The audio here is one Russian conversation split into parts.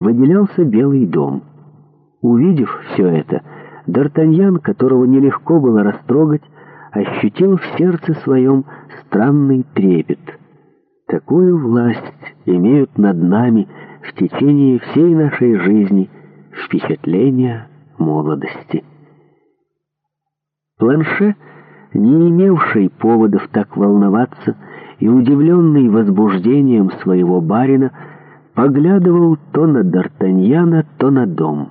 выделялся Белый дом. Увидев все это, Д'Артаньян, которого нелегко было растрогать, ощутил в сердце своем странный трепет. Такую власть имеют над нами в течение всей нашей жизни впечатления молодости. Планше, не имевший поводов так волноваться и удивленный возбуждением своего барина, поглядывал то на Д'Артаньяна, то на дом.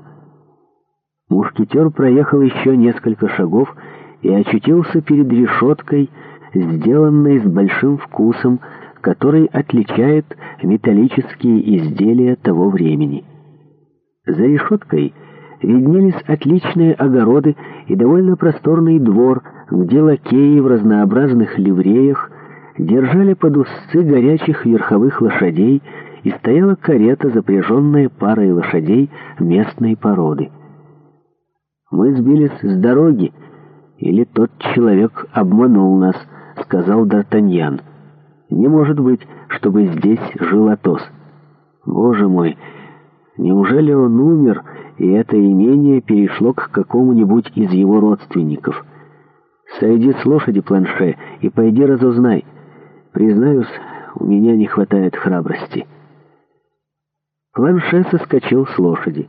Мушкетер проехал еще несколько шагов и очутился перед решеткой, сделанной с большим вкусом, который отличает металлические изделия того времени. За решеткой виднелись отличные огороды и довольно просторный двор, где лакеи в разнообразных ливреях держали под усцы горячих верховых лошадей и стояла карета, запряженная парой лошадей местной породы. «Мы сбились с дороги, или тот человек обманул нас», — сказал Д'Артаньян. «Не может быть, чтобы здесь жил Атос. Боже мой, неужели он умер, и это имение перешло к какому-нибудь из его родственников? Сойди с лошади, планше, и пойди разузнай. Признаюсь, у меня не хватает храбрости». Планше соскочил с лошади.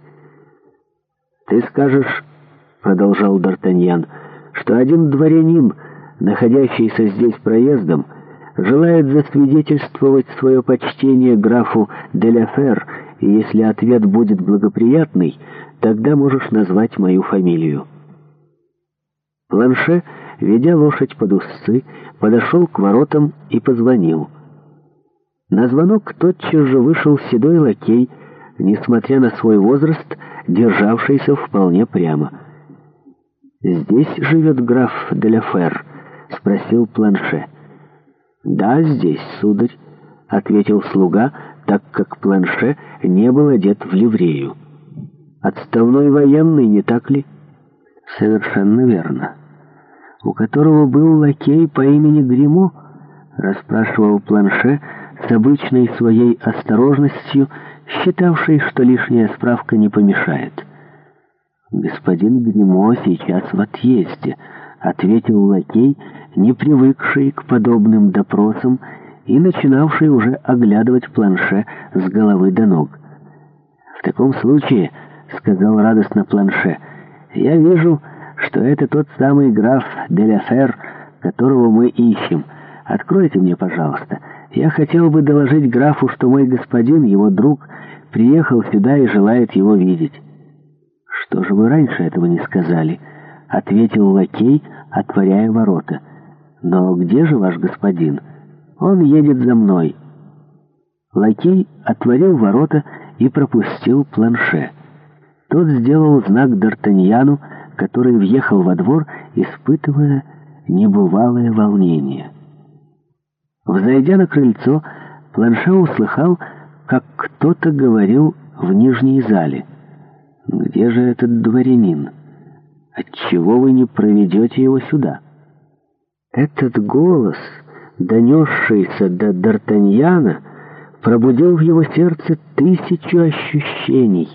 «Ты скажешь, — продолжал Д'Артаньян, — что один дворянин, находящийся здесь проездом, желает засвидетельствовать свое почтение графу Деляфер, и если ответ будет благоприятный, тогда можешь назвать мою фамилию». Планше, ведя лошадь под усы, подошел к воротам и позвонил — на звонок тотчас же вышел седой лакей, несмотря на свой возраст, державшийся вполне прямо. «Здесь живет граф Деляфер?» — спросил Планше. «Да, здесь, сударь», — ответил слуга, так как Планше не был одет в ливрею. «Отставной военный, не так ли?» «Совершенно верно. У которого был лакей по имени Гримо?» — расспрашивал Планше, — с обычной своей осторожностью, считавшей, что лишняя справка не помешает. «Господин Гнемо сейчас в отъезде», — ответил лакей, не привыкший к подобным допросам и начинавший уже оглядывать планше с головы до ног. «В таком случае», — сказал радостно планше, — «я вижу, что это тот самый граф Деляфер, которого мы ищем. Откройте мне, пожалуйста». Я хотел бы доложить графу, что мой господин, его друг, приехал сюда и желает его видеть». «Что же вы раньше этого не сказали?» — ответил лакей, отворяя ворота. «Но где же ваш господин? Он едет за мной». Лакей отворил ворота и пропустил планше. Тот сделал знак Д'Артаньяну, который въехал во двор, испытывая небывалое волнение. Взойдя на крыльцо, Планше услыхал, как кто-то говорил в нижней зале. «Где же этот дворянин? Отчего вы не проведете его сюда?» Этот голос, донесшийся до Д'Артаньяна, пробудил в его сердце тысячу ощущений,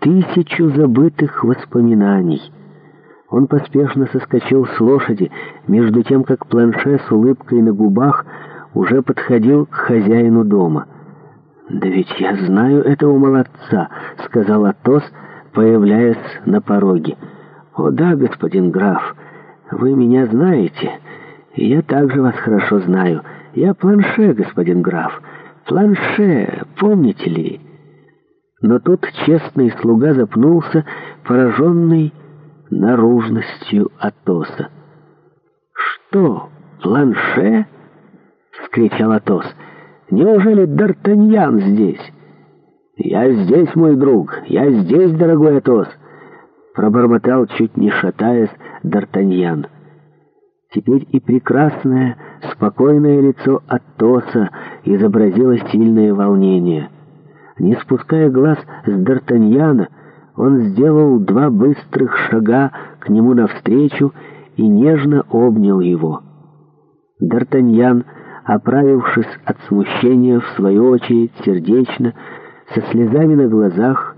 тысячу забытых воспоминаний. Он поспешно соскочил с лошади, между тем, как Планше с улыбкой на губах – уже подходил к хозяину дома. «Да ведь я знаю этого молодца», — сказал Атос, появляясь на пороге. «О да, господин граф, вы меня знаете, и я также вас хорошо знаю. Я планше, господин граф, планше, помните ли?» Но тут честный слуга запнулся, пораженный наружностью Атоса. «Что, планше?» — вскричал Атос. «Неужели Д'Артаньян здесь?» «Я здесь, мой друг! Я здесь, дорогой Атос!» Пробормотал, чуть не шатаясь, Д'Артаньян. Теперь и прекрасное, спокойное лицо Атоса изобразило сильное волнение. Не спуская глаз с Д'Артаньяна, он сделал два быстрых шага к нему навстречу и нежно обнял его. Д'Артаньян оправившись от смущения, в свою очередь сердечно, со слезами на глазах,